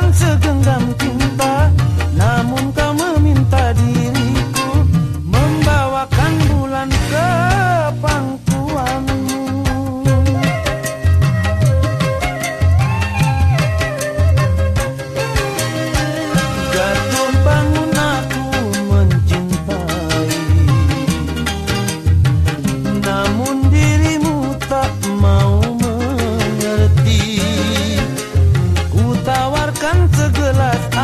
turn to kan seggelas